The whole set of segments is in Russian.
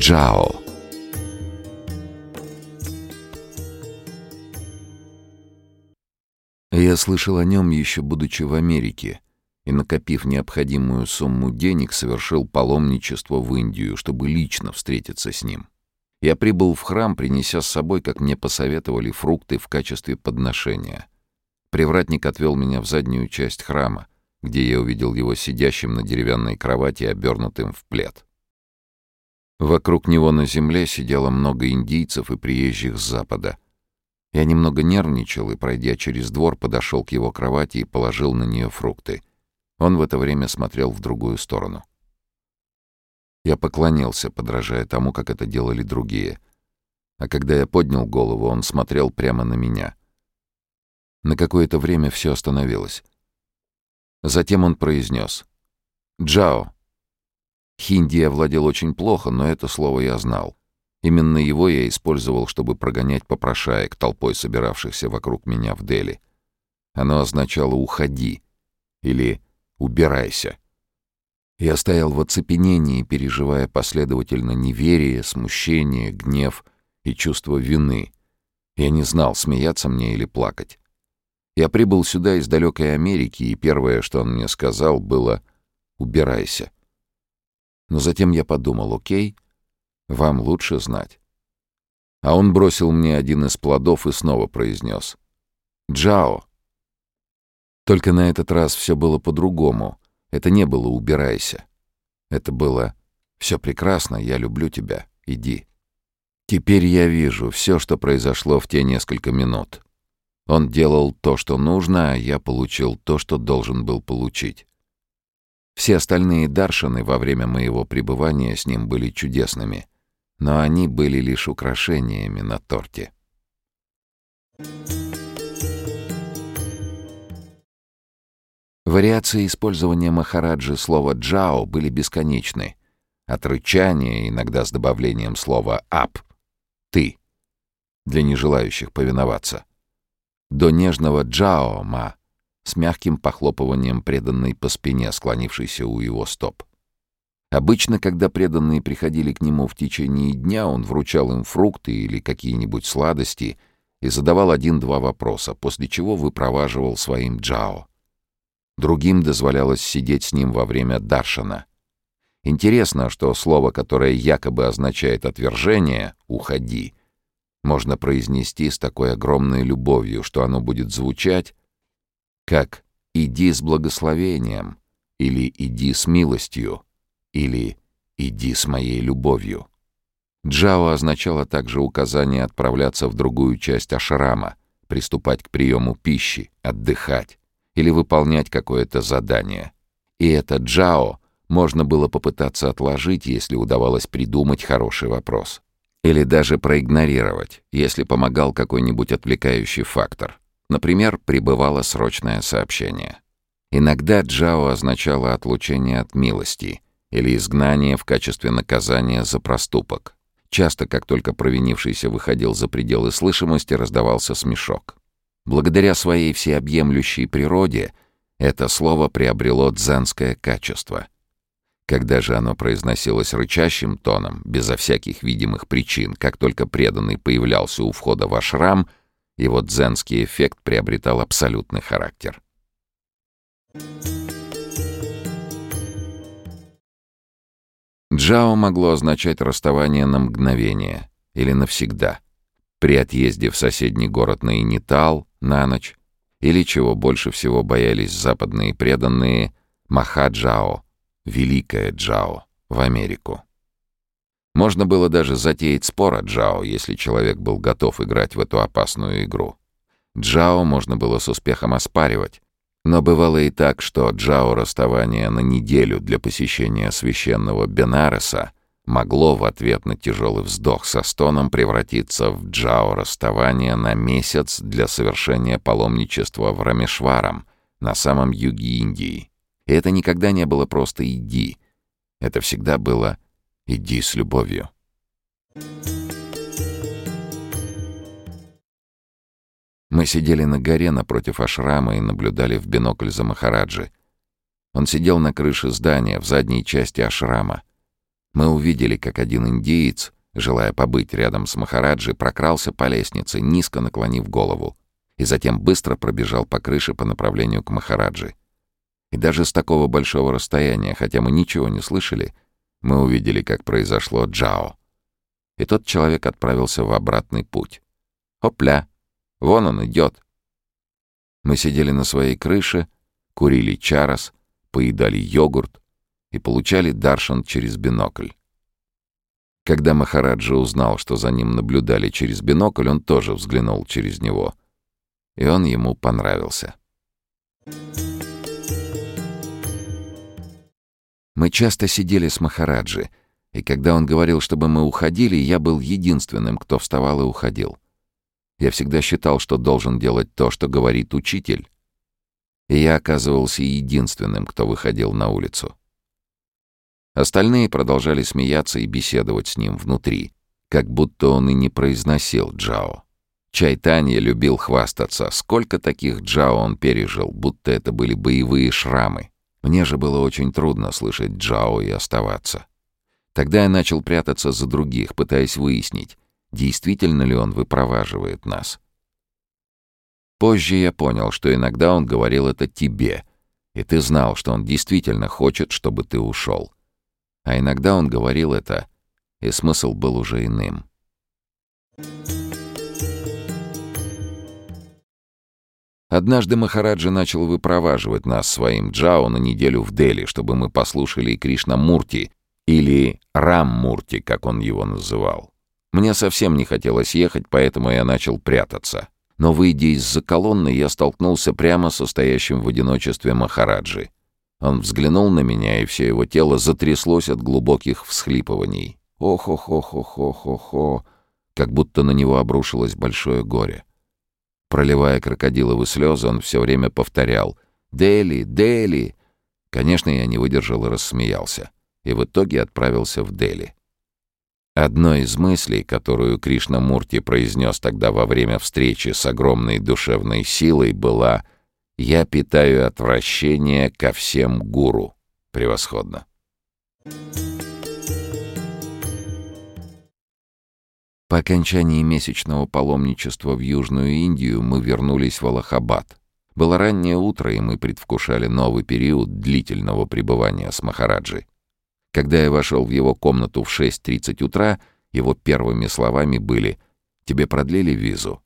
Джао. Я слышал о нем еще будучи в Америке и, накопив необходимую сумму денег, совершил паломничество в Индию, чтобы лично встретиться с ним. Я прибыл в храм, принеся с собой, как мне посоветовали, фрукты в качестве подношения. Привратник отвел меня в заднюю часть храма, где я увидел его сидящим на деревянной кровати, обернутым в плед. Вокруг него на земле сидело много индийцев и приезжих с запада. Я немного нервничал и, пройдя через двор, подошел к его кровати и положил на нее фрукты. Он в это время смотрел в другую сторону. Я поклонился, подражая тому, как это делали другие. А когда я поднял голову, он смотрел прямо на меня. На какое-то время все остановилось. Затем он произнес «Джао». Хинди я владел очень плохо, но это слово я знал. Именно его я использовал, чтобы прогонять попрошаек, толпой собиравшихся вокруг меня в Дели. Оно означало «уходи» или «убирайся». Я стоял в оцепенении, переживая последовательно неверие, смущение, гнев и чувство вины. Я не знал, смеяться мне или плакать. Я прибыл сюда из далекой Америки, и первое, что он мне сказал, было «убирайся». Но затем я подумал, окей, вам лучше знать. А он бросил мне один из плодов и снова произнес «Джао». Только на этот раз все было по-другому. Это не было «убирайся». Это было «все прекрасно, я люблю тебя, иди». Теперь я вижу все, что произошло в те несколько минут. Он делал то, что нужно, а я получил то, что должен был получить. Все остальные даршины во время моего пребывания с ним были чудесными, но они были лишь украшениями на торте. Вариации использования Махараджи слова «джао» были бесконечны. От рычания, иногда с добавлением слова «ап» — «ты», для нежелающих повиноваться, до нежного джаома с мягким похлопыванием преданной по спине, склонившейся у его стоп. Обычно, когда преданные приходили к нему в течение дня, он вручал им фрукты или какие-нибудь сладости и задавал один-два вопроса, после чего выпроваживал своим джао. Другим дозволялось сидеть с ним во время даршана. Интересно, что слово, которое якобы означает «отвержение» — «уходи», можно произнести с такой огромной любовью, что оно будет звучать как «иди с благословением» или «иди с милостью» или «иди с моей любовью». Джао означало также указание отправляться в другую часть ашрама, приступать к приему пищи, отдыхать или выполнять какое-то задание. И это джао можно было попытаться отложить, если удавалось придумать хороший вопрос. Или даже проигнорировать, если помогал какой-нибудь отвлекающий фактор. Например, прибывало срочное сообщение. Иногда джао означало отлучение от милости или изгнание в качестве наказания за проступок. Часто, как только провинившийся выходил за пределы слышимости, раздавался смешок. Благодаря своей всеобъемлющей природе это слово приобрело дзенское качество — когда же оно произносилось рычащим тоном, безо всяких видимых причин, как только преданный появлялся у входа в ашрам, его дзенский эффект приобретал абсолютный характер. Джао могло означать расставание на мгновение или навсегда, при отъезде в соседний город на Инитал на ночь, или, чего больше всего боялись западные преданные, Махаджао — Великая Джао в Америку. Можно было даже затеять спор о Джао, если человек был готов играть в эту опасную игру. Джао можно было с успехом оспаривать, но бывало и так, что Джао расставание на неделю для посещения священного Бенареса могло в ответ на тяжелый вздох со стоном превратиться в Джао расставание на месяц для совершения паломничества в Рамешварам на самом юге Индии. И это никогда не было просто «иди». Это всегда было «иди с любовью». Мы сидели на горе напротив ашрама и наблюдали в бинокль за Махараджи. Он сидел на крыше здания в задней части ашрама. Мы увидели, как один индиец, желая побыть рядом с Махараджи, прокрался по лестнице, низко наклонив голову, и затем быстро пробежал по крыше по направлению к Махараджи. И даже с такого большого расстояния, хотя мы ничего не слышали, мы увидели, как произошло Джао. И тот человек отправился в обратный путь. Опля! Вон он идет. Мы сидели на своей крыше, курили чарос, поедали йогурт и получали даршан через бинокль. Когда Махараджа узнал, что за ним наблюдали через бинокль, он тоже взглянул через него. И он ему понравился. Мы часто сидели с Махараджи, и когда он говорил, чтобы мы уходили, я был единственным, кто вставал и уходил. Я всегда считал, что должен делать то, что говорит учитель. И я оказывался единственным, кто выходил на улицу. Остальные продолжали смеяться и беседовать с ним внутри, как будто он и не произносил «Джао». Чайтанья любил хвастаться, сколько таких Джао он пережил, будто это были боевые шрамы. Мне же было очень трудно слышать Джао и оставаться. Тогда я начал прятаться за других, пытаясь выяснить, действительно ли он выпроваживает нас. Позже я понял, что иногда он говорил это тебе, и ты знал, что он действительно хочет, чтобы ты ушел. А иногда он говорил это, и смысл был уже иным. Однажды Махараджа начал выпроваживать нас своим джао на неделю в Дели, чтобы мы послушали Кришна Мурти, или Рам Мурти, как он его называл. Мне совсем не хотелось ехать, поэтому я начал прятаться. Но, выйдя из-за колонны, я столкнулся прямо со стоящим в одиночестве Махараджи. Он взглянул на меня, и все его тело затряслось от глубоких всхлипываний. Ох-ох-ох-ох-ох-ох-ох, как будто на него обрушилось большое горе. Проливая крокодиловые слезы, он все время повторял «Дели! Дели!». Конечно, я не выдержал и рассмеялся. И в итоге отправился в Дели. Одной из мыслей, которую Кришнамурти произнес тогда во время встречи с огромной душевной силой, была «Я питаю отвращение ко всем гуру». Превосходно. По окончании месячного паломничества в Южную Индию мы вернулись в Аллахабад. Было раннее утро, и мы предвкушали новый период длительного пребывания с Махараджи. Когда я вошел в его комнату в 6.30 утра, его первыми словами были «Тебе продлили визу?»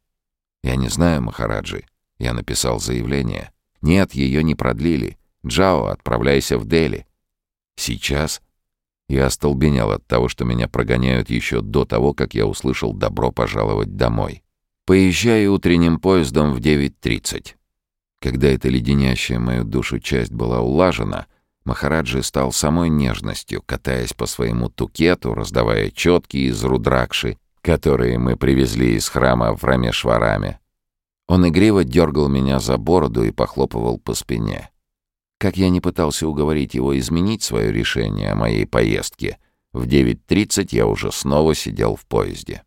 «Я не знаю, Махараджи». Я написал заявление. «Нет, ее не продлили. Джао, отправляйся в Дели». «Сейчас?» Я остолбенел от того, что меня прогоняют еще до того, как я услышал «добро пожаловать домой». Поезжаю утренним поездом в 9.30. Когда эта леденящая мою душу часть была улажена, Махараджи стал самой нежностью, катаясь по своему тукету, раздавая четки из рудракши, которые мы привезли из храма в Рамешвараме. Он игриво дергал меня за бороду и похлопывал по спине. Как я не пытался уговорить его изменить свое решение о моей поездке, в 9.30 я уже снова сидел в поезде.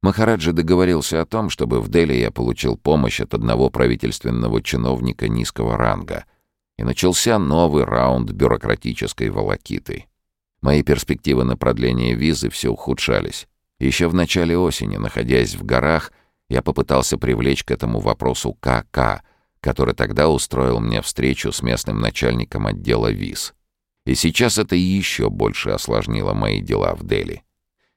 Махараджи договорился о том, чтобы в Дели я получил помощь от одного правительственного чиновника низкого ранга — и начался новый раунд бюрократической волокиты. Мои перспективы на продление визы все ухудшались. Еще в начале осени, находясь в горах, я попытался привлечь к этому вопросу КК, который тогда устроил мне встречу с местным начальником отдела виз. И сейчас это еще больше осложнило мои дела в Дели.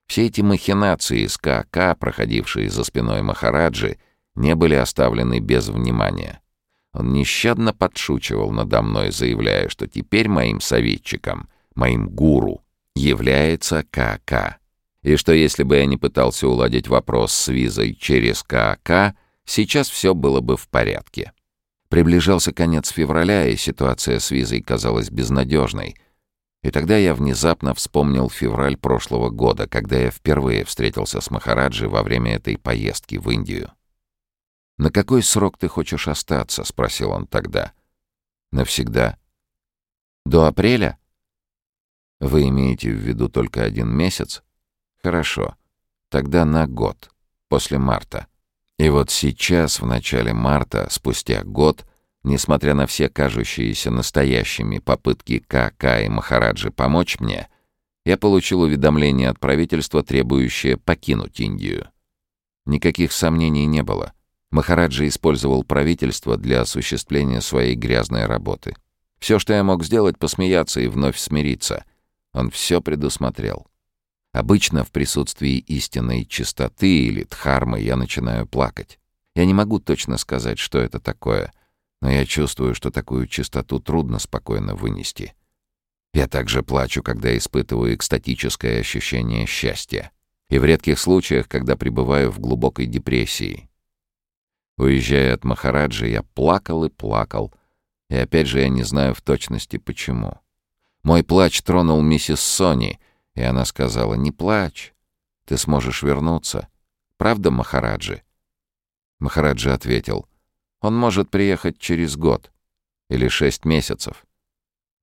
Все эти махинации с КК, проходившие за спиной Махараджи, не были оставлены без внимания. Он нещадно подшучивал надо мной, заявляя, что теперь моим советчиком, моим гуру, является КК. И что если бы я не пытался уладить вопрос с визой через КК, сейчас все было бы в порядке. Приближался конец февраля, и ситуация с визой казалась безнадежной. И тогда я внезапно вспомнил февраль прошлого года, когда я впервые встретился с Махараджи во время этой поездки в Индию. «На какой срок ты хочешь остаться?» — спросил он тогда. «Навсегда». «До апреля?» «Вы имеете в виду только один месяц?» «Хорошо. Тогда на год, после марта». И вот сейчас, в начале марта, спустя год, несмотря на все кажущиеся настоящими попытки КК и Махараджи помочь мне, Я получил уведомление от правительства, требующее покинуть Индию. Никаких сомнений не было. Махараджа использовал правительство для осуществления своей грязной работы. Все, что я мог сделать, посмеяться и вновь смириться. Он все предусмотрел. Обычно в присутствии истинной чистоты или дхармы я начинаю плакать. Я не могу точно сказать, что это такое, но я чувствую, что такую чистоту трудно спокойно вынести. Я также плачу, когда испытываю экстатическое ощущение счастья. И в редких случаях, когда пребываю в глубокой депрессии. Уезжая от Махараджи, я плакал и плакал. И опять же я не знаю в точности почему. Мой плач тронул миссис Сони, и она сказала, «Не плачь, ты сможешь вернуться. Правда, Махараджи?» Махараджи ответил, «Он может приехать через год или шесть месяцев».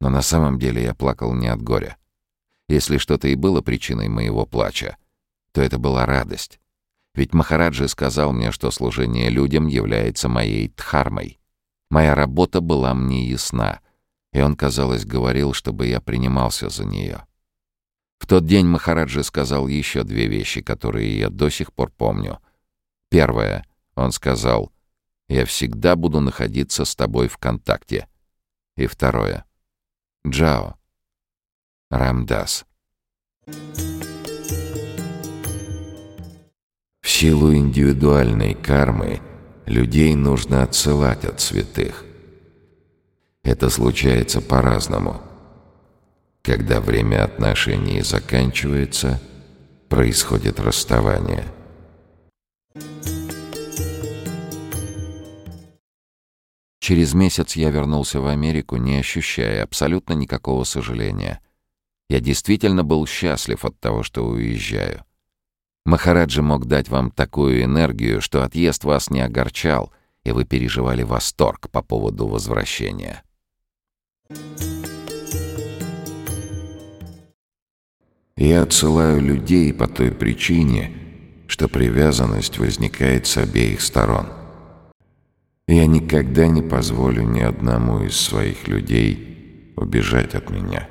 Но на самом деле я плакал не от горя. Если что-то и было причиной моего плача, то это была радость. Ведь Махараджи сказал мне, что служение людям является моей дхармой. Моя работа была мне ясна, и он, казалось, говорил, чтобы я принимался за нее. В тот день Махараджи сказал еще две вещи, которые я до сих пор помню. Первое. Он сказал, «Я всегда буду находиться с тобой в контакте». И второе. Джао. Рамдас. В силу индивидуальной кармы людей нужно отсылать от святых. Это случается по-разному. Когда время отношений заканчивается, происходит расставание. Через месяц я вернулся в Америку, не ощущая абсолютно никакого сожаления. Я действительно был счастлив от того, что уезжаю. Махараджи мог дать вам такую энергию, что отъезд вас не огорчал, и вы переживали восторг по поводу возвращения. Я отсылаю людей по той причине, что привязанность возникает с обеих сторон. Я никогда не позволю ни одному из своих людей убежать от меня.